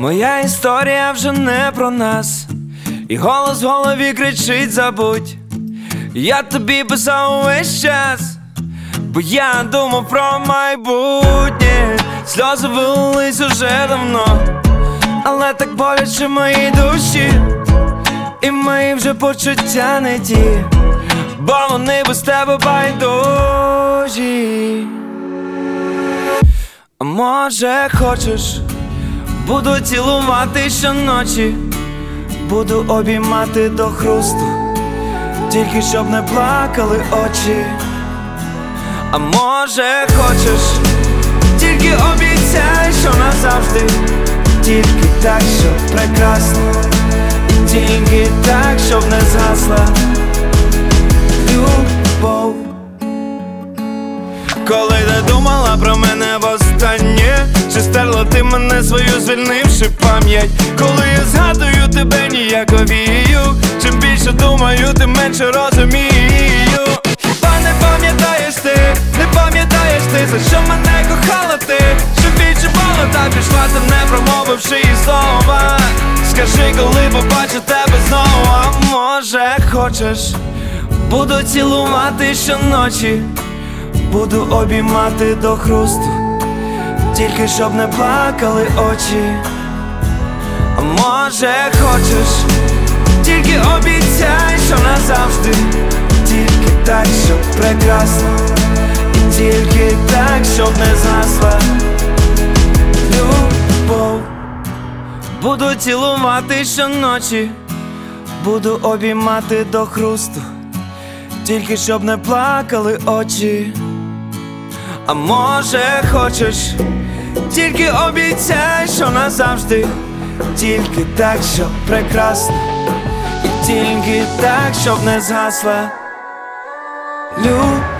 Моя історія вже не про нас, і голос в голові кричить забудь. Я тобі писав увесь час, бо я думав про майбутнє, сльози вилились уже давно, але так боляче в моїй душі, і мої вже почуття не ті, бо вони без тебе байдужі. А може хочеш, буду цілувати щоночі, буду обіймати до хрусту, тільки щоб не плакали очі. А може хочеш, тільки обіцяй, що назавжди, тільки так, щоб прекрасно, і тільки так, щоб не згасла. Любов. Коли не думала про мене востаннє Чи стерла ти мене свою звільнивши пам'ять Коли я згадую тебе ніяковію Чим більше думаю, тим менше розумію. Хіба не пам'ятаєш ти, не пам'ятаєш ти, за що мене кохала ти? Що відчувала та пішла ти не промовивши і слова. Скажи, коли побачу тебе знову, а може хочеш? Буду цілувати щоночі Буду обіймати до хрусту, тільки щоб не плакали очі. А може хочеш, тільки обіцяй, що назавжди, тільки так, щоб прекрасно, і тільки так, щоб не згасла любов. Буду цілувати щоночі, буду обіймати до хрусту, тільки щоб не плакали очі. А може хочеш, тільки обіцяй, що назавжди, тільки так, щоб прекрасно, і тільки так, щоб не згасла. Любов.